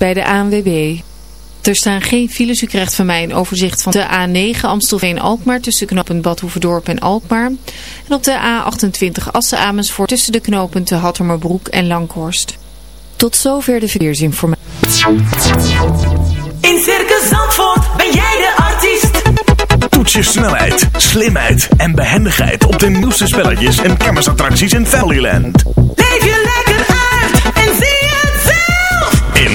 bij de ANWB. Er staan geen files. U krijgt van mij een overzicht van de A9 Amstelveen-Alkmaar tussen knooppunt Badhoevedorp en Alkmaar. En op de A28 Assen-Amersfoort tussen de knooppunten Hattermerbroek en Langhorst. Tot zover de verkeersinformatie. In Circus Zandvoort ben jij de artiest. Toets je snelheid, slimheid en behendigheid op de nieuwste spelletjes en kermisattracties in Familyland. Leef je lekker uit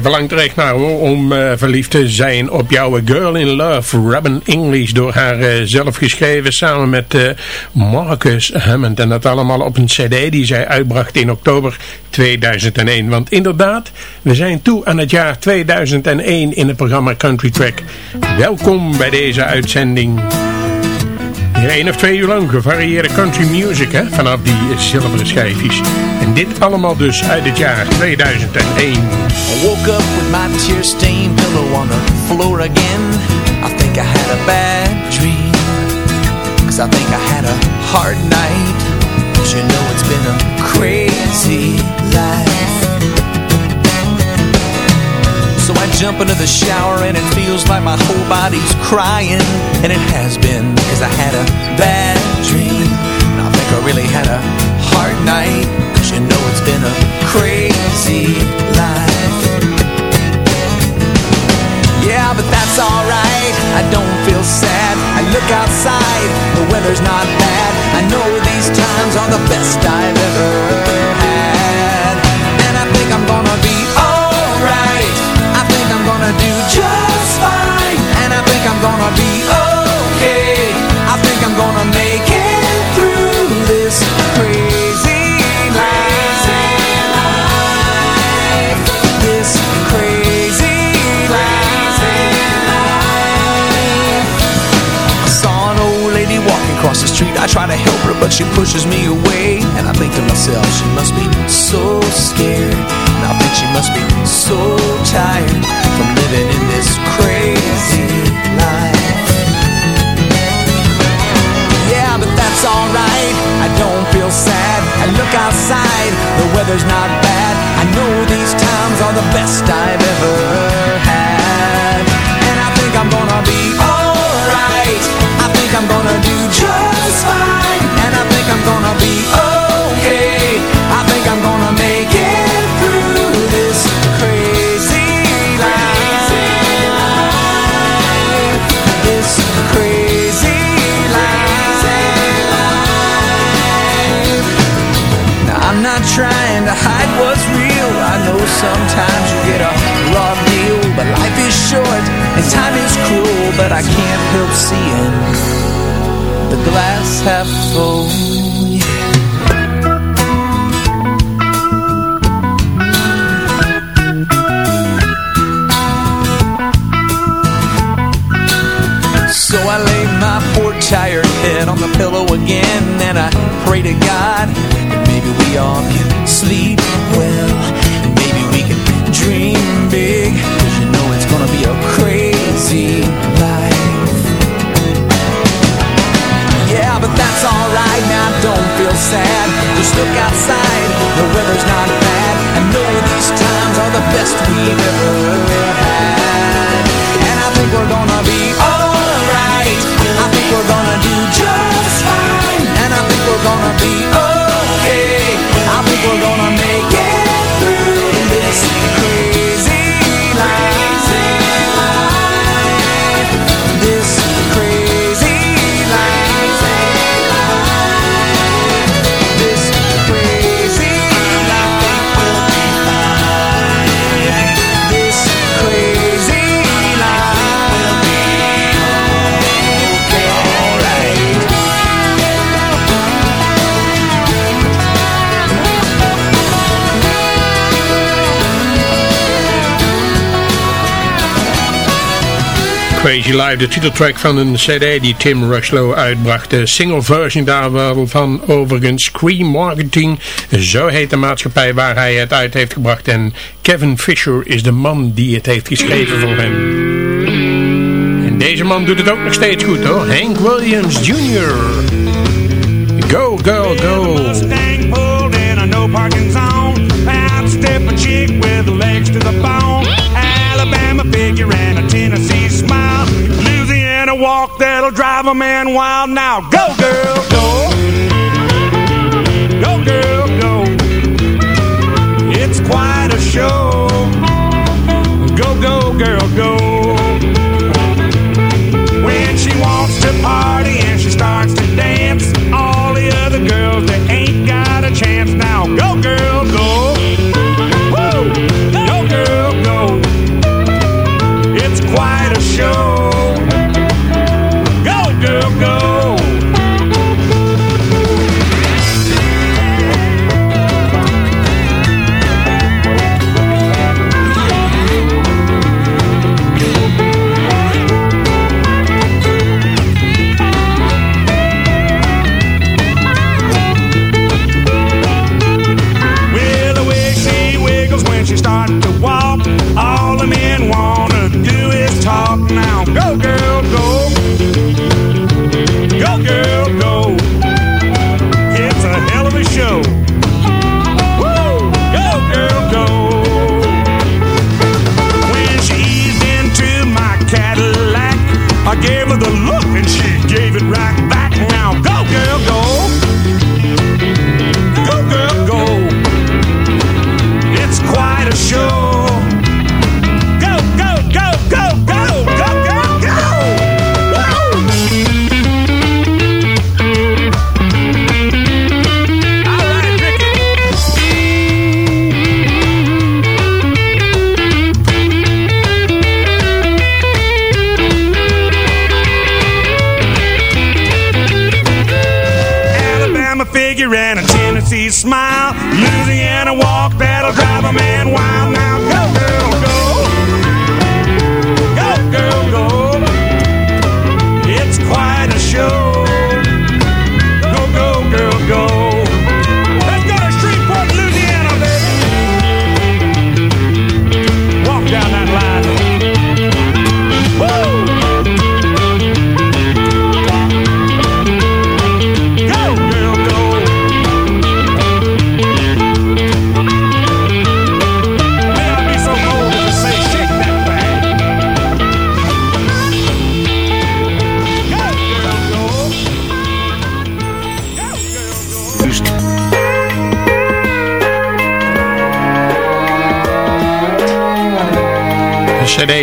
Verlangt er echt naar hoor, om uh, verliefd te zijn op jouw Girl in Love, Robin English, door haar uh, zelf geschreven samen met Marcus Hammond. En dat allemaal op een cd die zij uitbracht in oktober 2001. Want inderdaad, we zijn toe aan het jaar 2001 in het programma Country Track. Welkom bij deze uitzending. Één of twee uur lang gevarieerde country music hè, vanaf die zilveren schijfjes. En dit allemaal dus uit het jaar 2001. I woke up with my tear-stained pillow on the floor again. I think I had a bad dream. Cause I think I had a hard night. But you know it's been a crazy life. Jump into the shower and it feels like my whole body's crying. And it has been because I had a bad dream. And I think I really had a hard night Cause you know it's been a crazy life. Yeah, but that's alright. I don't feel sad. I look outside The weather's not bad. I know these times are the best I've ever had. And I think I'm gonna be gonna do just fine. And I think I'm gonna be okay. I think I'm gonna across the street I try to help her but she pushes me away. And I think to myself she must be so scared. And I think she must be so tired From living in this crazy life. Yeah, but that's alright. I don't feel sad. I look outside. The weather's not bad. I know these times are the best I've ever had half full So I lay my poor tired head on the pillow again And I pray to God that maybe we all can sleep well And maybe we can dream big. Cause you know it's gonna be a crazy sad. Just look outside, the weather's not bad. I know these times are the best we've ever had. And I think we're gonna be alright. I think we're gonna do just fine. And I think we're gonna be okay Crazy Life, de titeltrack van een cd die Tim Rushlow uitbracht. De single version daarvan overigens Scream Marketing, zo heet de maatschappij waar hij het uit heeft gebracht. En Kevin Fisher is de man die het heeft geschreven voor hem. En deze man doet het ook nog steeds goed hoor, Hank Williams Jr. Go, go, go. Mustang pulled in a no parking zone. With legs to the. Walk that'll drive a man wild. Now go, girl, go. Go, girl, go. It's quite a show. Go, go, girl, go. When she wants to party and she starts to dance, all the other girls they ain't got a chance. Now! Go, girl, go.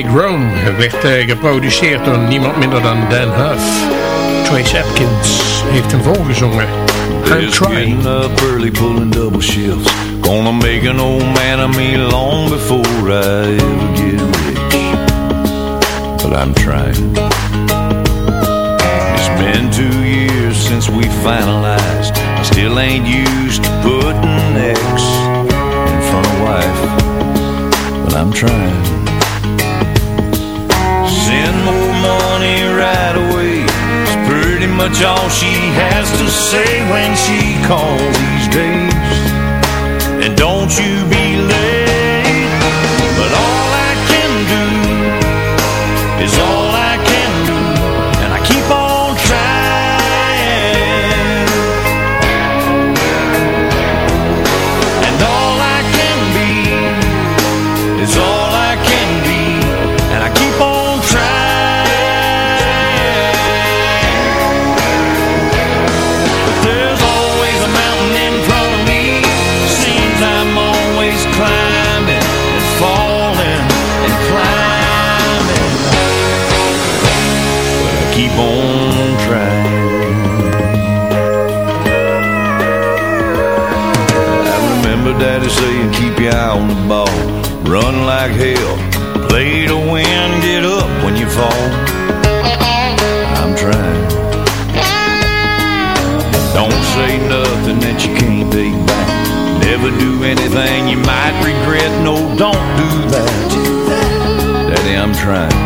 Chrome werd uh, geproduceerd door niemand minder dan Dann Huff. Trace Atkins heeft hem volgezongen. I'm trying. up early pulling double shifts. Gonna make an old man of me long before I ever get rich. But I'm trying. It's been two years since we finalized. I still ain't used to putting X in front of wife. But I'm trying. much all she has to say when she calls. run like hell. Play to win, get up when you fall. I'm trying. Don't say nothing that you can't take back. Never do anything you might regret. No, don't do that. Daddy, I'm trying.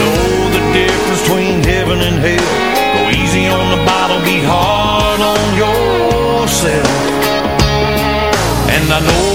Know the difference between heaven and hell. Go easy on the bottle, be hard on yourself. And I know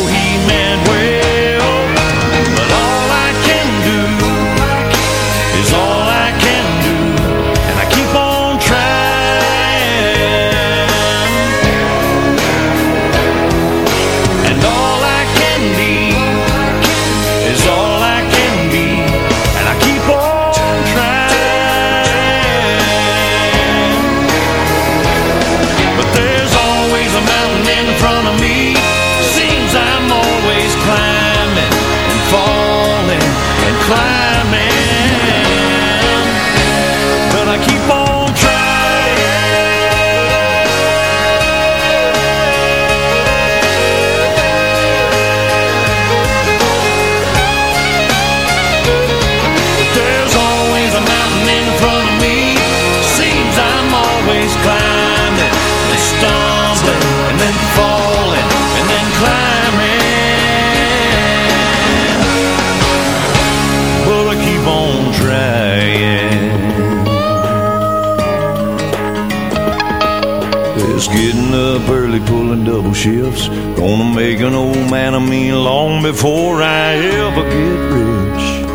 early pulling double shifts. Gonna make an old man of me long before I ever get rich.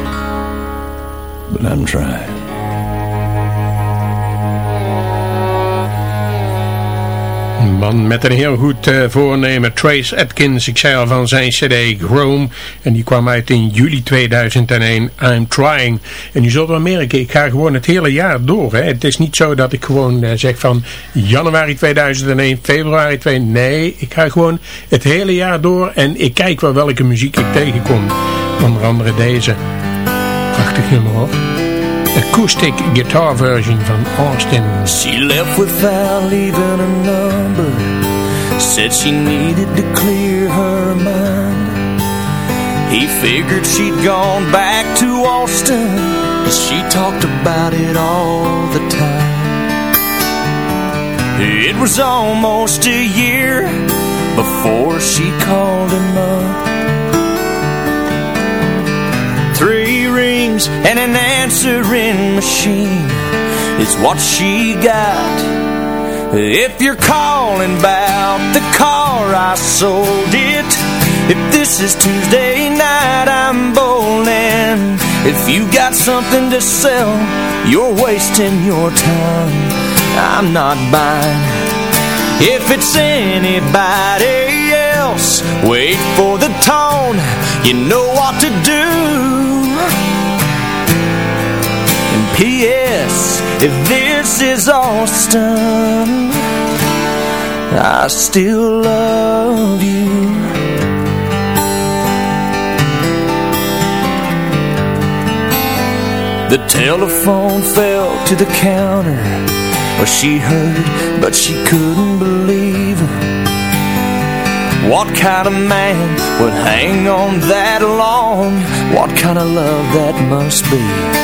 But I'm trying. Met een heel goed uh, voornemen, Trace Atkins. Ik zei al van zijn cd Chrome. En die kwam uit in juli 2001, I'm Trying. En je zult wel merken, ik ga gewoon het hele jaar door. Hè. Het is niet zo dat ik gewoon uh, zeg van januari 2001, februari 2001. Nee, ik ga gewoon het hele jaar door. En ik kijk wel welke muziek ik tegenkom. Onder andere deze. Prachtig nummer hoor. Acoustic guitar version van Austin. She left without leaving a number. Said she needed to clear her mind. He figured she'd gone back to Austin. She talked about it all the time. It was almost a year before she called him up. Rings and an answering machine is what she got. If you're calling about the car, I sold it. If this is Tuesday night, I'm bowling. If you got something to sell, you're wasting your time. I'm not buying. If it's anybody else, wait for the tone. You know what to do. P.S. If this is Austin, I still love you. The telephone fell to the counter where she heard, but she couldn't believe it. What kind of man would hang on that long? What kind of love that must be?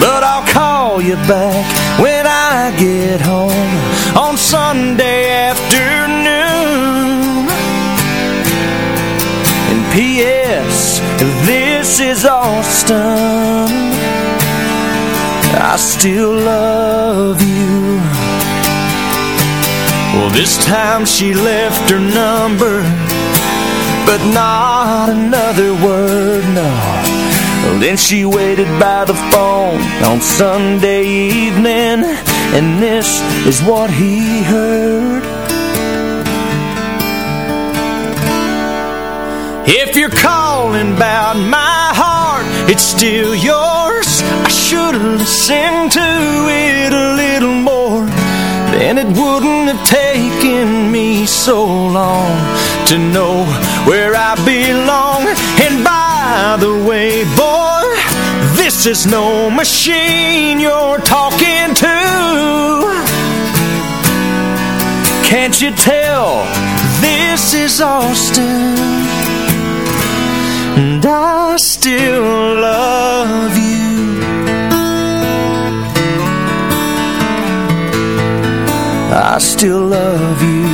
But I'll call you back when I get home on Sunday afternoon. And P.S. This is Austin. I still love you. Well, this time she left her number, but not another word, no. Then she waited by the phone on Sunday evening, and this is what he heard. If you're calling about my heart, it's still yours. I should've listened to it a little more. Then it wouldn't have taken me so long to know where I belong. And by the way, boy, this is no machine you're talking to. Can't you tell this is Austin? And I still love you. I still love you.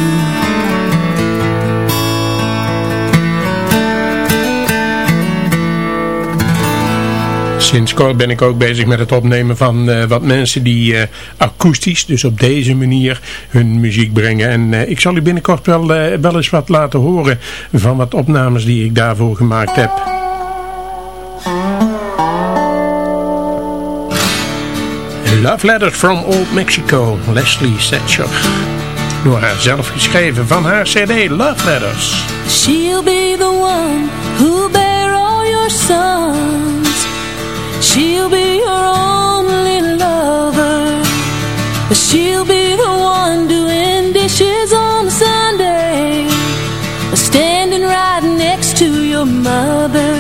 Sinds kort ben ik ook bezig met het opnemen van uh, wat mensen die uh, akoestisch, dus op deze manier, hun muziek brengen. En uh, ik zal u binnenkort wel, wel eens wat laten horen van wat opnames die ik daarvoor gemaakt heb. Love Letters from Old Mexico, Leslie Setcher. Door haar zelf geschreven van haar cd Love Letters. She'll be the one who bear all your sons. She'll be your only lover, she'll be the one doing dishes on Sunday, standing right next to your mother.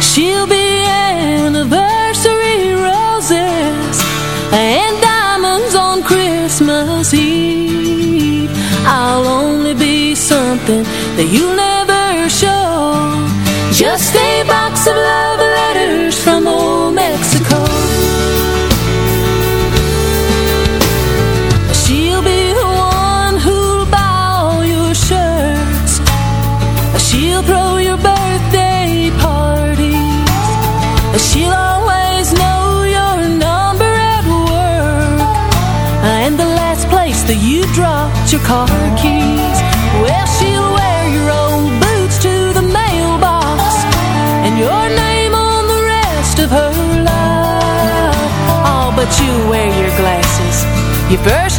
She'll be anniversary roses and diamonds on Christmas Eve. I'll only be something that you'll never show, just a box of love first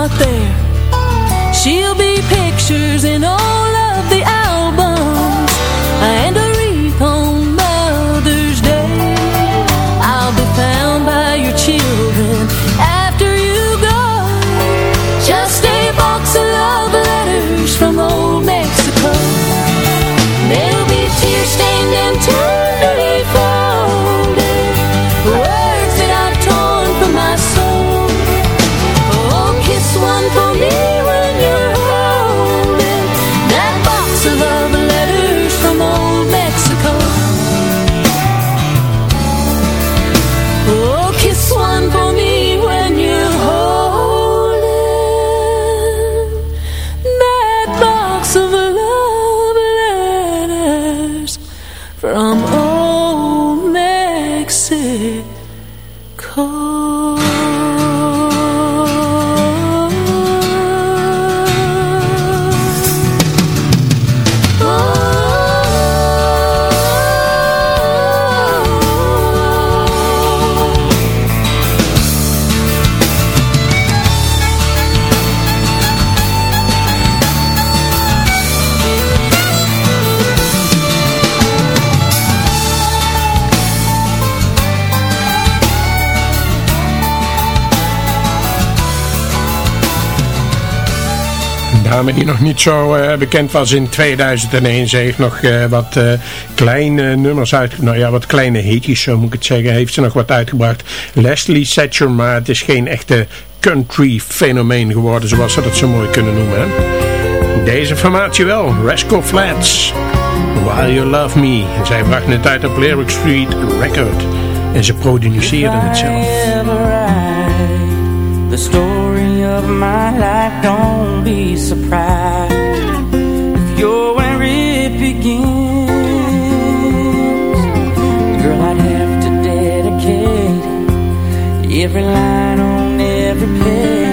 nothing zo eh, bekend was in 2001. Ze heeft nog eh, wat eh, kleine nummers uitgebracht. Nou ja, wat kleine hitjes, zo moet ik het zeggen. Heeft ze nog wat uitgebracht. Leslie Satcher, maar het is geen echte country fenomeen geworden. Zoals ze dat zo mooi kunnen noemen. Hè? Deze formatie wel. Rascal Flats. While You Love Me. En zij brachten het uit op Lyric Street Record. En ze produceerden het zelf. of my life, don't be surprised if you're where it begins. Girl, I'd have to dedicate every line on every page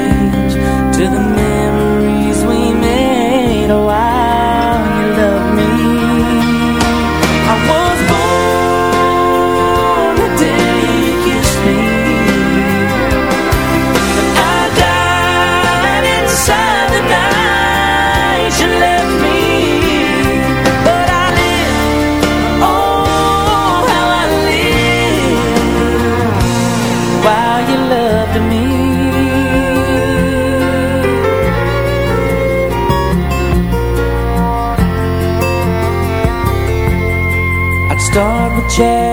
chair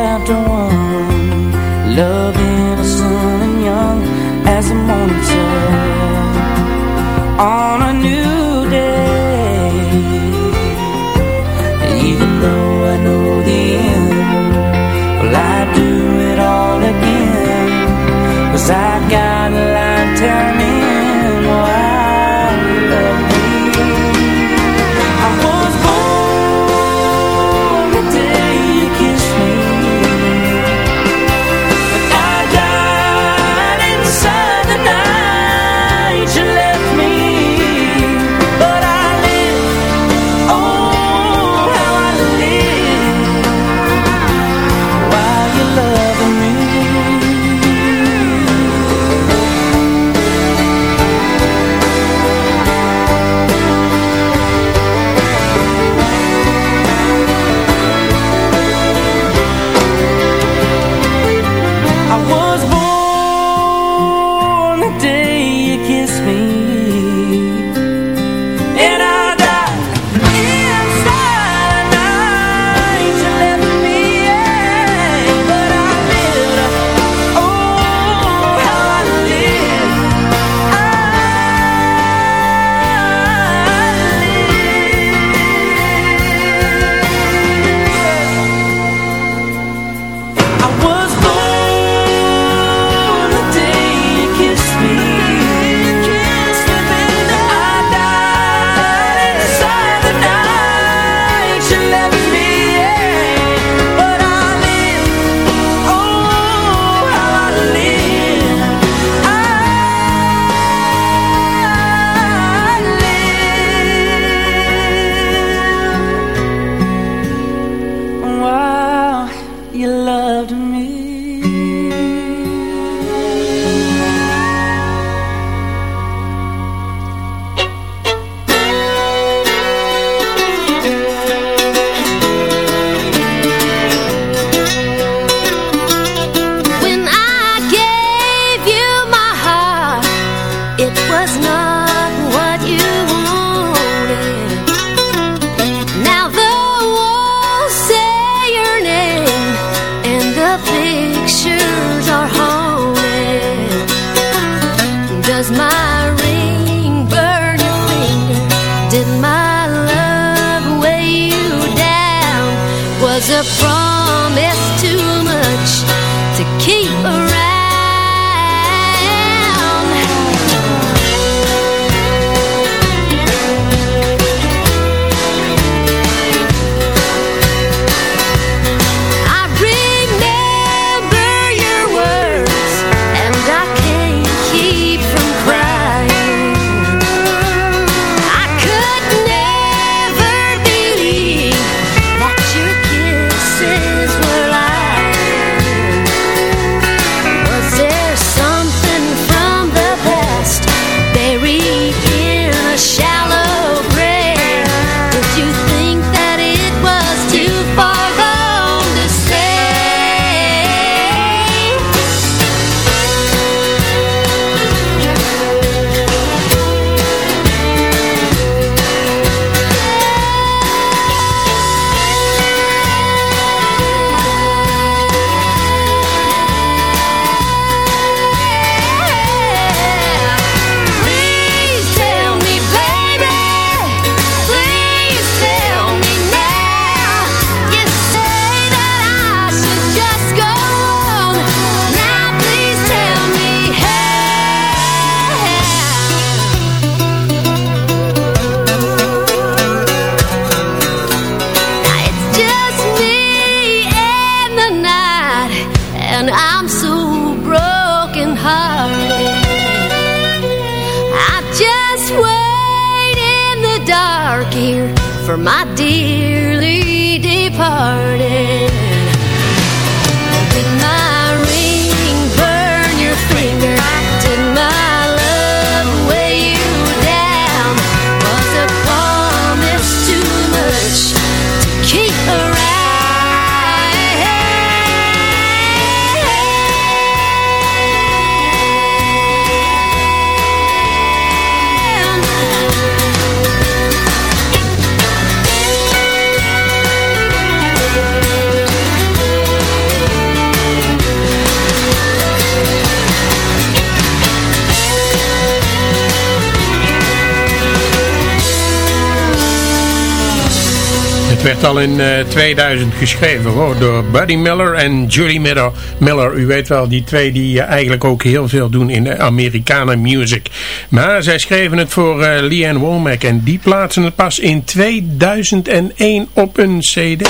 al in eh, 2000 geschreven hoor, door Buddy Miller en Julie Miller. Miller. U weet wel, die twee die eh, eigenlijk ook heel veel doen in de Amerikanen music. Maar zij schreven het voor eh Leanne Womack en die plaatsen het pas in 2001 op een cd.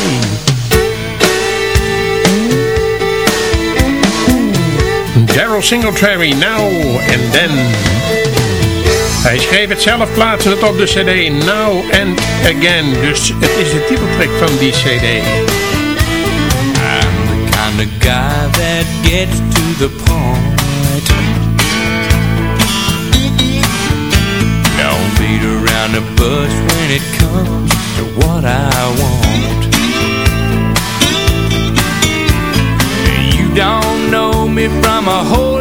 Daryl Singletary, Now and Then. Hij schreef het zelf, plaatste het op de cd Now and Again. Dus het is de titeltrack van die cd. I'm the kind of guy that gets to the point. Don't beat around the bush when it comes to what I want. You don't know me from a hole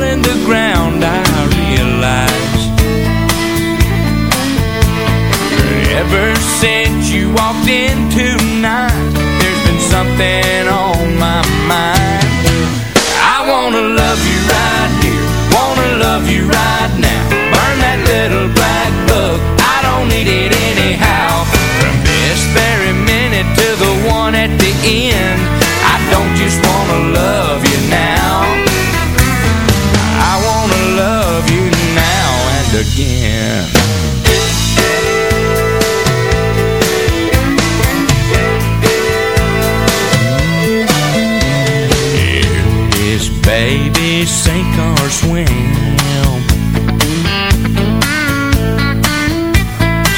Ever since you walked in tonight, there's been something on my mind. I wanna love you right here, wanna love you right now. Burn that little black book, I don't need it anyhow. From this very minute to the one at the end, baby sink or swim.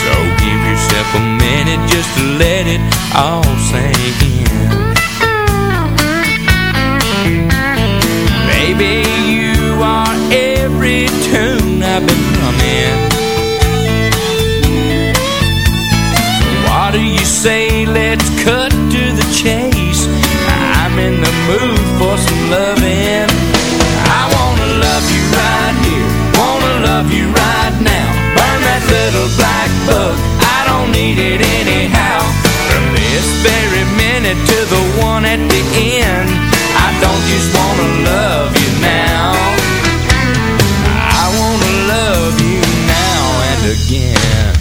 So give yourself a minute just to let it all sink in. Baby, you are every tune I've been humming. What do you say, let's cut to the chase. I'm in the mood loving. I wanna love you right here, wanna love you right now. Burn that little black book, I don't need it anyhow. From this very minute to the one at the end, I don't just wanna love you now. I wanna love you now and again.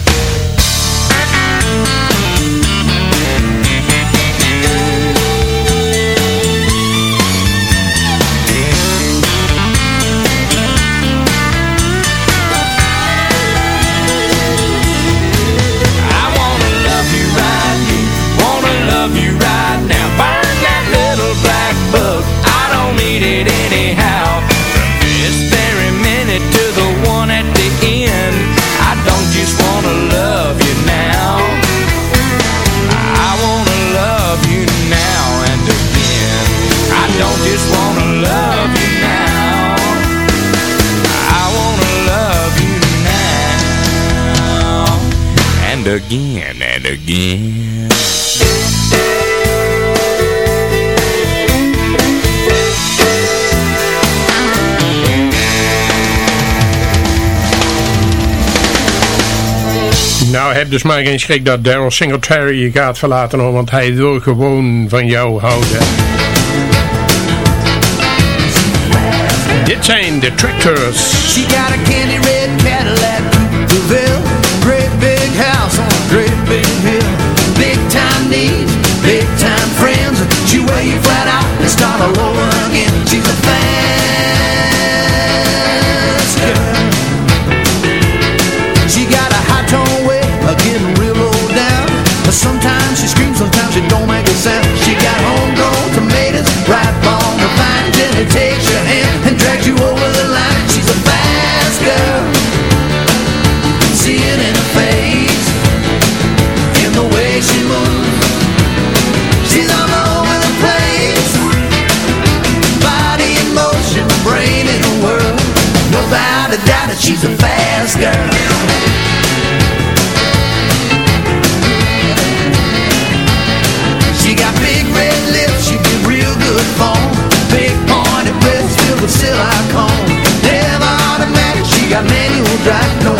And again and again. Nou, heb dus maar geen schrik dat Daryl Singletary je gaat verlaten hoor, want hij wil gewoon van jou houden. Dit zijn de Tractors. She got a candy red Cadillac big hill. Big time needs, big time friends. You flat out and start all over she's a fast girl. She got big red lips, she get real good form Big pointed breasts filled with silicone Never automatic, she got manual drive Know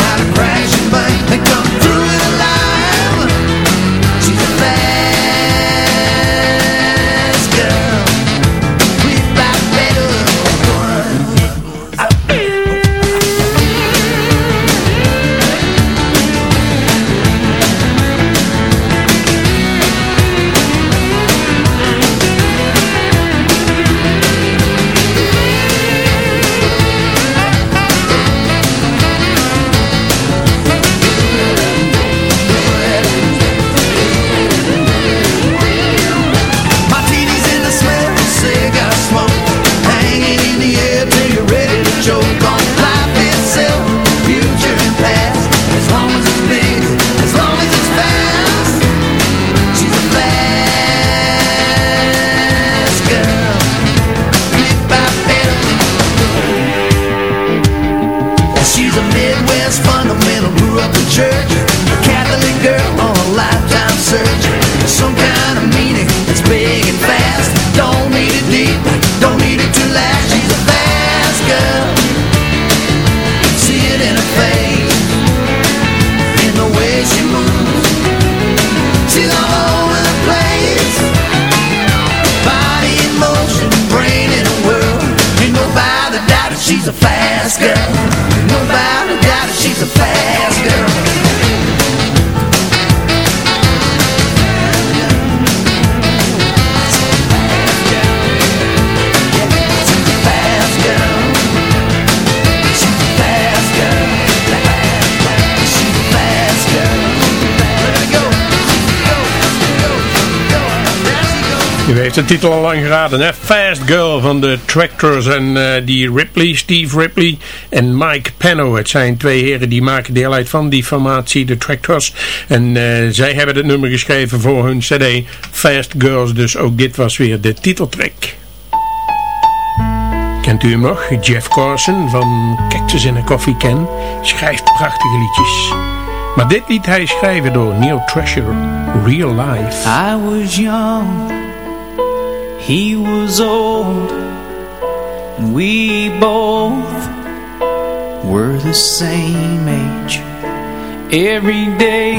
de titel al lang geraden, hè? Fast Girl van de Tractors en eh, die Ripley, Steve Ripley en Mike Penno. Het zijn twee heren die maken deel uit van die formatie, de Tractors. En eh, zij hebben het nummer geschreven voor hun cd Fast Girls, dus ook dit was weer de titeltrack. Kent u hem nog? Jeff Carson van Cactus in a Coffee Can schrijft prachtige liedjes. Maar dit liet hij schrijven door Neil Treasure, Real Life. I was young, he was old, and we both were the same age. Every day,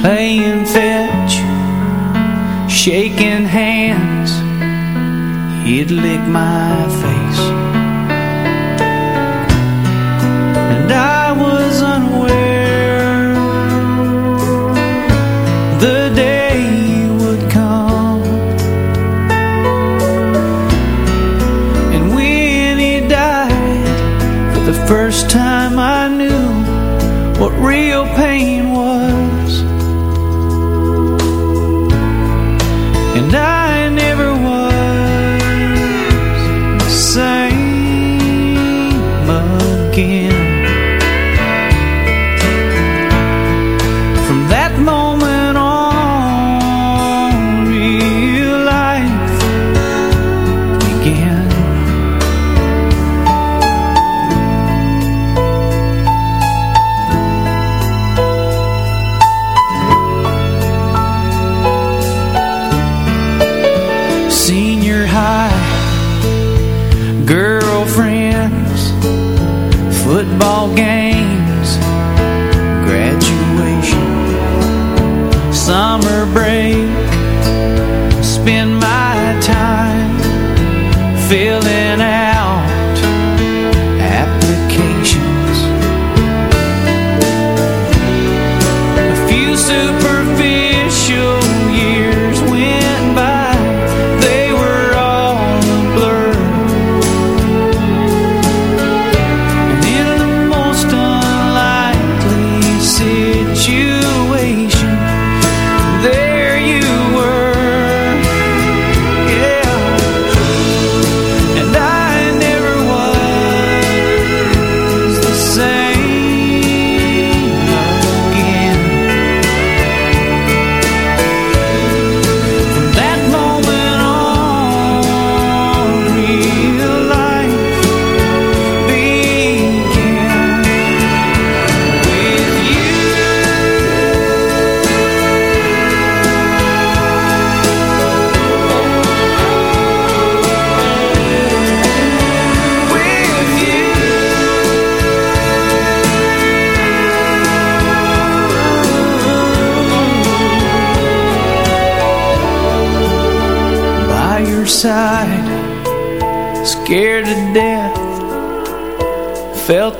playing fetch, shaking hands, he'd lick my face.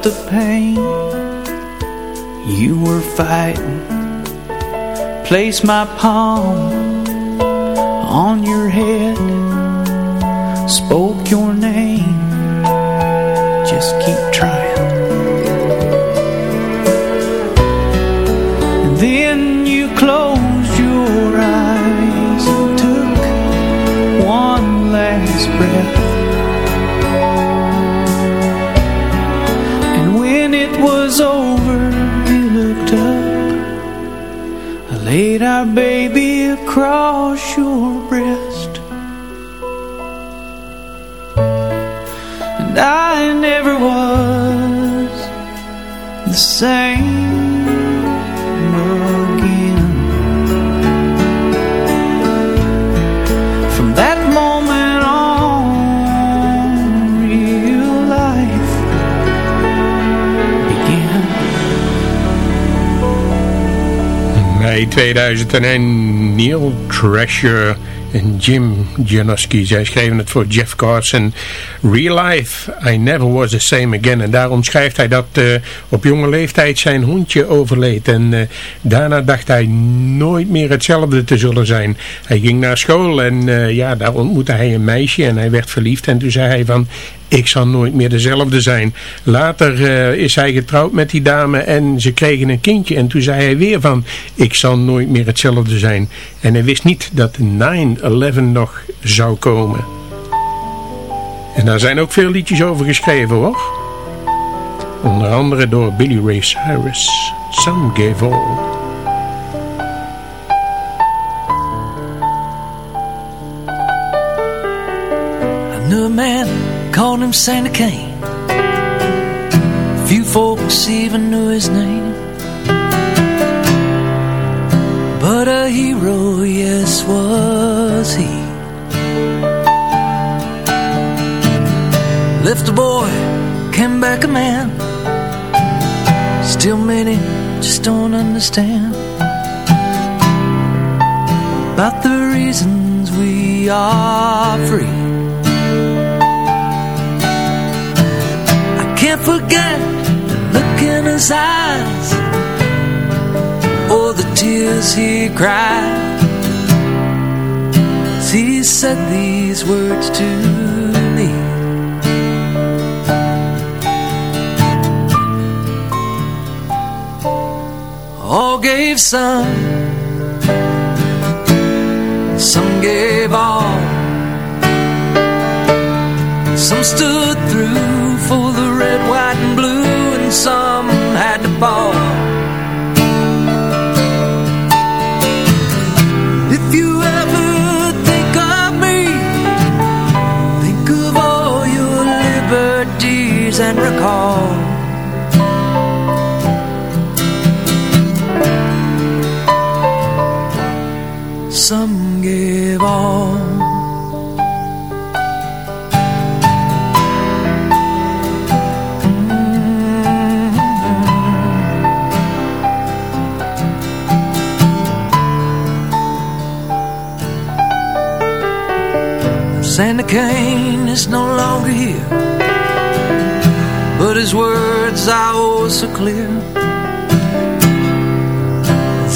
The pain you were fighting. Place my palm baby Mei 2001, Neil Treasure en Jim Janoski. Zij schreven het voor Jeff Carson. Real life, I never was the same again. En daarom schrijft hij dat eh, op jonge leeftijd zijn hondje overleed. En eh, daarna dacht hij nooit meer hetzelfde te zullen zijn. Hij ging naar school en eh, ja, daar ontmoette hij een meisje en hij werd verliefd. En toen zei hij van, ik zal nooit meer dezelfde zijn. Later eh, is hij getrouwd met die dame en ze kregen een kindje. En toen zei hij weer van, ik zal nooit meer hetzelfde zijn. En hij wist niet dat 9-11 nog zou komen. En daar zijn ook veel liedjes over geschreven hoor. Onder andere door Billy Ray Cyrus. Some Gave All. A man, called him Sandy Kane. Few folks even knew his name. But a hero, yes, was he. Left a boy, came back a man. Still many just don't understand about the reasons we are free. Can't forget the look in his eyes or the tears he cried. as He said these words to me. All gave some, some gave all. Some stood through for the some had to fall. If you ever think of me, think of all your liberties and recall. Some Sandy Kane is no longer here But his words are oh so clear.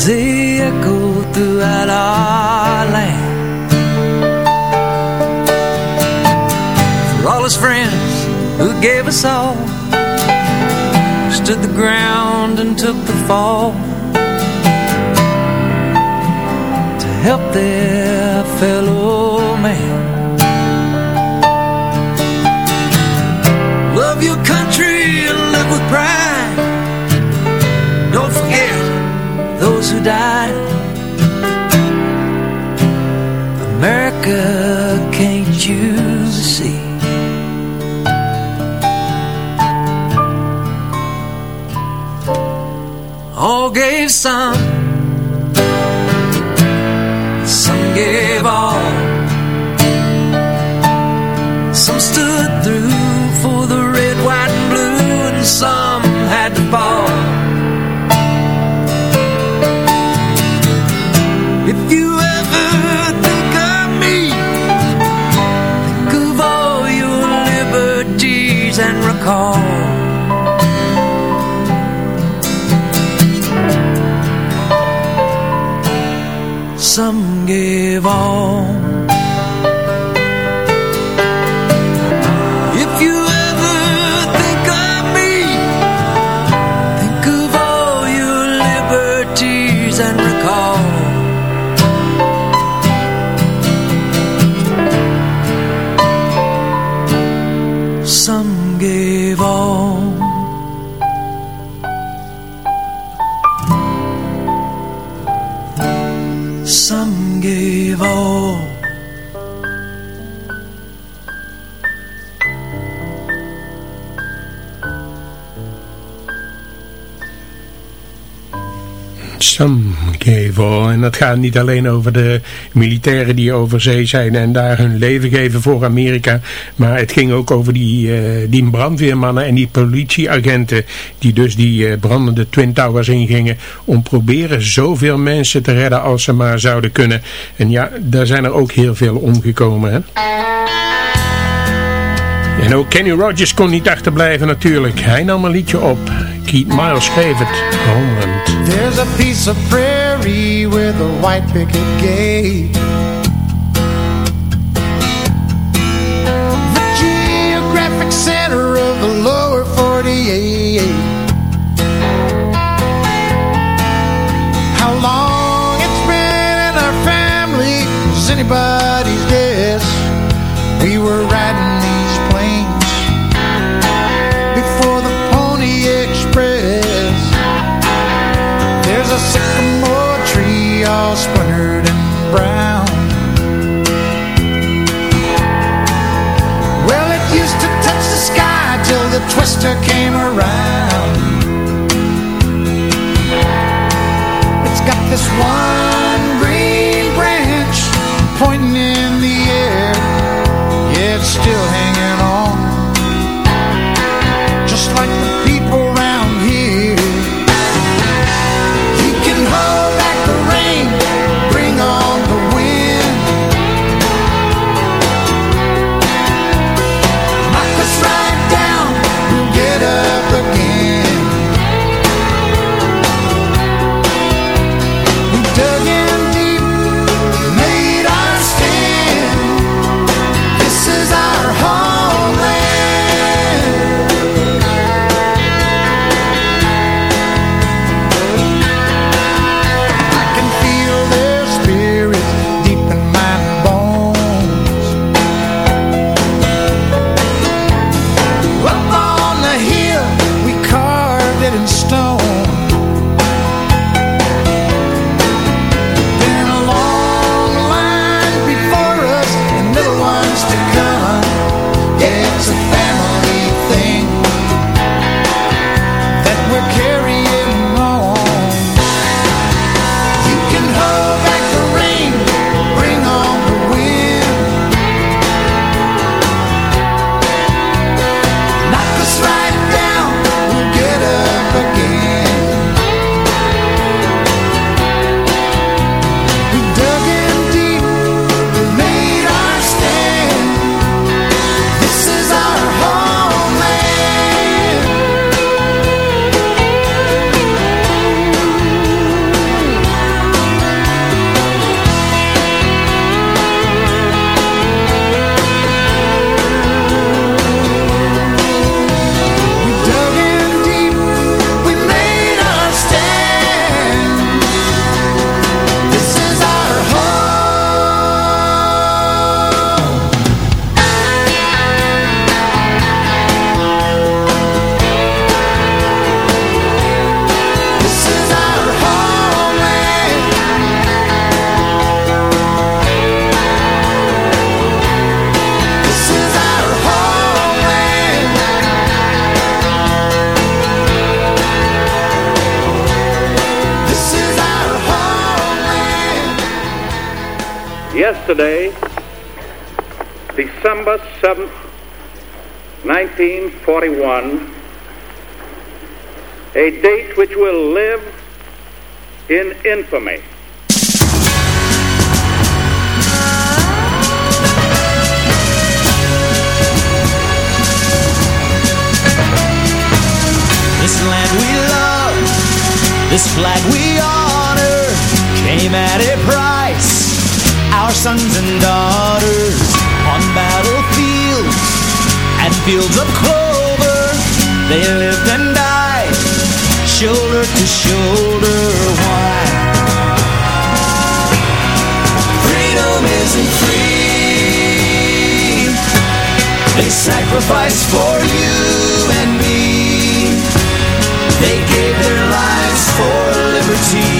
They echo throughout our land. For all his friends who gave us all Stood the ground and took the fall To help their fellow gave En dat gaat niet alleen over de militairen die over zee zijn en daar hun leven geven voor Amerika. Maar het ging ook over die, eh, die brandweermannen en die politieagenten die dus die eh, brandende Twin Towers ingingen om proberen zoveel mensen te redden als ze maar zouden kunnen. En ja, daar zijn er ook heel veel omgekomen. Hè? En ook Kenny Rogers kon niet achterblijven natuurlijk. Hij nam een liedje op. Keith Miles het. Homeland. There's a piece of prairie with a white picket gate. The geographic center of the lower 48. How long it's been in our family is anybody's guess. We were riding twister came around. It's got this one 1941, a date which will live in infamy. This land we love, this flag we honor, came at a price. Our sons and daughters on battlefields and fields of clover, they lived and died, shoulder to shoulder. Why? Freedom isn't free. They sacrificed for you and me. They gave their lives for liberty.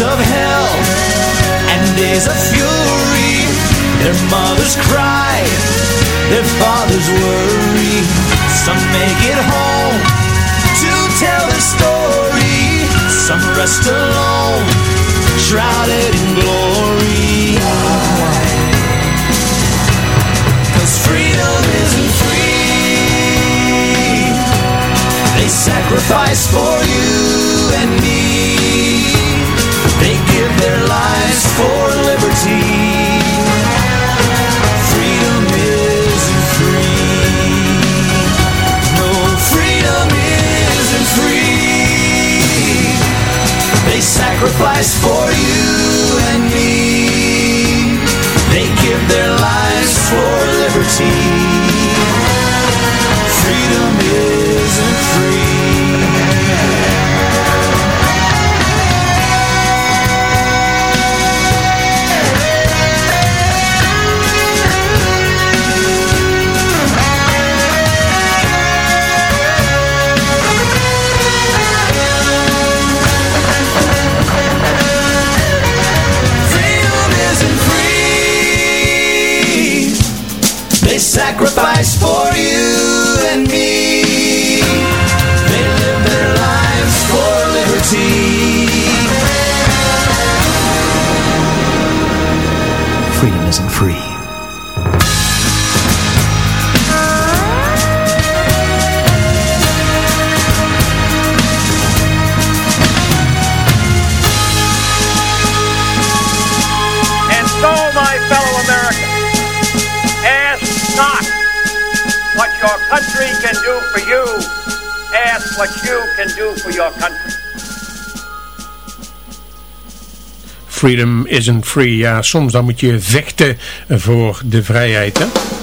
Of hell and days of fury, their mothers cry, their fathers worry. Some make it home to tell their story. Some rest alone, shrouded in glory. Cause freedom isn't free. They sacrifice for you and me. They give their lives for liberty. Freedom isn't free. No, freedom isn't free. They sacrifice for you and me. They give their lives for liberty. Freedom isn't sacrifice for you and me. They live their lives for liberty. Freedom isn't free. Do for you, ask what you can do for your country. Freedom isn't free. Ja, soms dan moet je vechten voor de vrijheid, hè?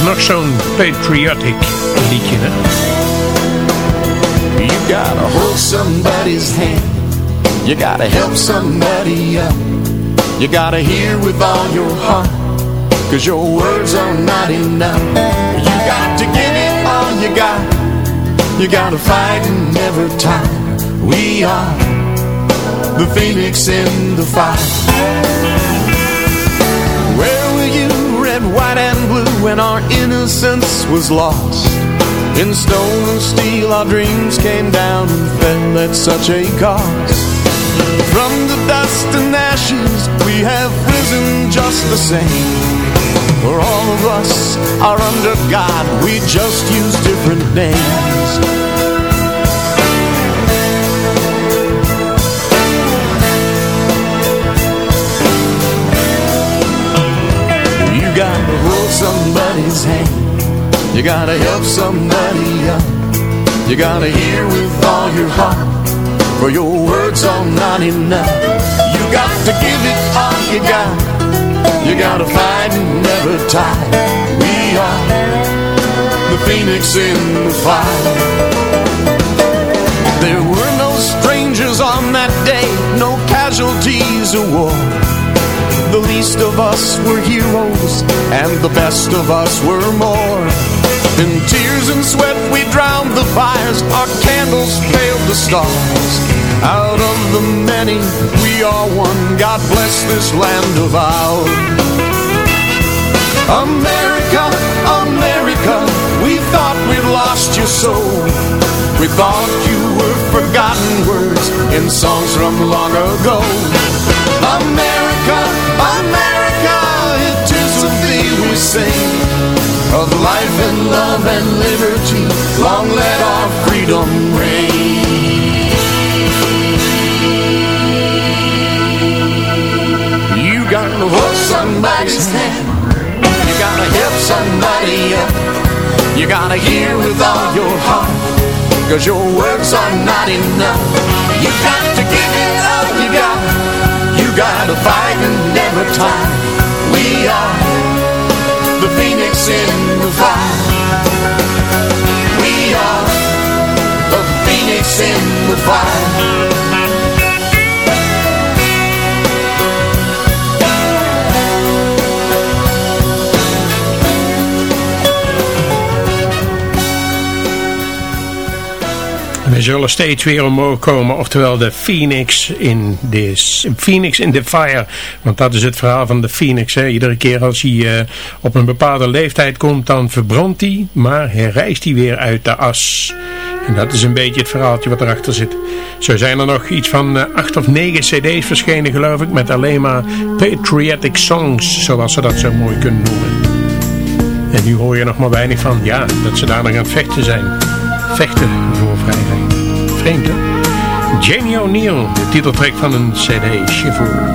Is nog zo'n patriotic liedje, hè? Eh? You gotta hold somebody's hand. You gotta help somebody up. You gotta hear with all your heart. Cause your words are not enough. You got to give it all you got. You gotta fight and never tire. We are the phoenix in the fire. Where were you, red, white, when our innocence was lost? In stone and steel, our dreams came down and fell at such a cost. From the dust and ashes, we have risen just the same. For all of us are under God, we just use different names. Hold somebody's hand. You gotta help somebody up. You gotta hear with all your heart. For your words are not enough. You got to give it all you got. You gotta fight and never tire. We are the phoenix in the fire. There were no strangers on that day, no casualties of war. The least of us were heroes, and the best of us were more. In tears and sweat we drowned the fires, our candles paled the stars. Out of the many, we are one. God bless this land of ours. America, America, we thought we'd lost your soul. We thought you were forgotten words in songs from long ago. America, sing. Of life and love and liberty, long let our freedom reign. You gotta hold somebody's hand. You gotta help somebody up. You gotta hear with all your heart. Cause your words are not enough. You got to give it all you got. You gotta fight and never tire. We are the phoenix in the fire. We are the phoenix in the fire. Zullen steeds weer omhoog komen, oftewel de Phoenix in, this, Phoenix in the Fire. Want dat is het verhaal van de Phoenix. Hè. Iedere keer als hij uh, op een bepaalde leeftijd komt, dan verbrandt hij, maar herrijst hij weer uit de as. En dat is een beetje het verhaaltje wat erachter zit. Zo zijn er nog iets van uh, acht of negen cd's verschenen geloof ik, met alleen maar patriotic songs, zoals ze dat zo mooi kunnen noemen. En nu hoor je nog maar weinig van, ja, dat ze daar nog aan het vechten zijn. Vechten. Vreemd? Jamie O'Neill, de titeltrack van een cd, Shiver.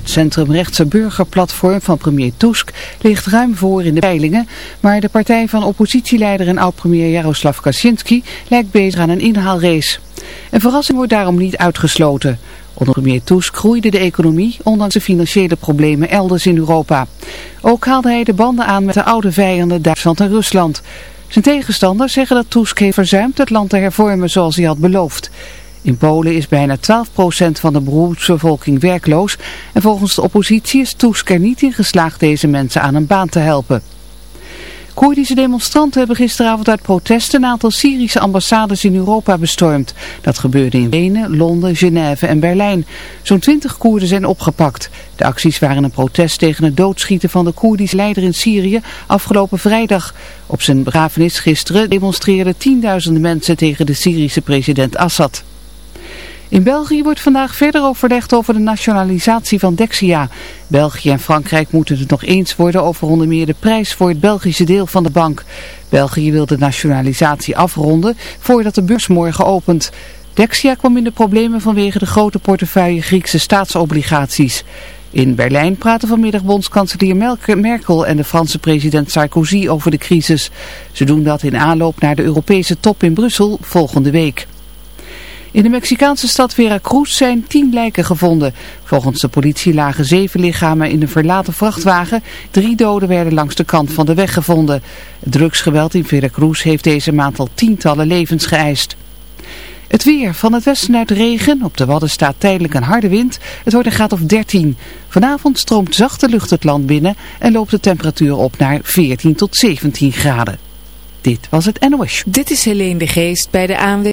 Centrumrechtse burgerplatform van premier Tusk ligt ruim voor in de peilingen, maar de partij van oppositieleider en oud-premier Jaroslav Kaczynski lijkt bezig aan een inhaalrace. Een verrassing wordt daarom niet uitgesloten. Onder premier Tusk groeide de economie, ondanks de financiële problemen elders in Europa. Ook haalde hij de banden aan met de oude vijanden Duitsland en Rusland. Zijn tegenstanders zeggen dat Tusk heeft verzuimd het land te hervormen zoals hij had beloofd. In Polen is bijna 12% van de beroepsbevolking werkloos en volgens de oppositie is Tusk er niet in geslaagd deze mensen aan een baan te helpen. Koerdische demonstranten hebben gisteravond uit protest een aantal Syrische ambassades in Europa bestormd. Dat gebeurde in Wenen, Londen, Genève en Berlijn. Zo'n 20 Koerden zijn opgepakt. De acties waren een protest tegen het doodschieten van de Koerdische leider in Syrië afgelopen vrijdag. Op zijn begrafenis gisteren demonstreerden tienduizenden mensen tegen de Syrische president Assad. In België wordt vandaag verder overlegd over de nationalisatie van Dexia. België en Frankrijk moeten het nog eens worden over onder meer de prijs voor het Belgische deel van de bank. België wil de nationalisatie afronden voordat de beurs morgen opent. Dexia kwam in de problemen vanwege de grote portefeuille Griekse staatsobligaties. In Berlijn praten vanmiddag bondskanselier Merkel en de Franse president Sarkozy over de crisis. Ze doen dat in aanloop naar de Europese top in Brussel volgende week. In de Mexicaanse stad Veracruz zijn tien lijken gevonden. Volgens de politie lagen zeven lichamen in een verlaten vrachtwagen. Drie doden werden langs de kant van de weg gevonden. Het drugsgeweld in Veracruz heeft deze maand al tientallen levens geëist. Het weer. Van het westen uit regen. Op de Wadden staat tijdelijk een harde wind. Het wordt een graad of 13. Vanavond stroomt zachte lucht het land binnen en loopt de temperatuur op naar 14 tot 17 graden. Dit was het NOS. Dit is Helene de Geest bij de ANW.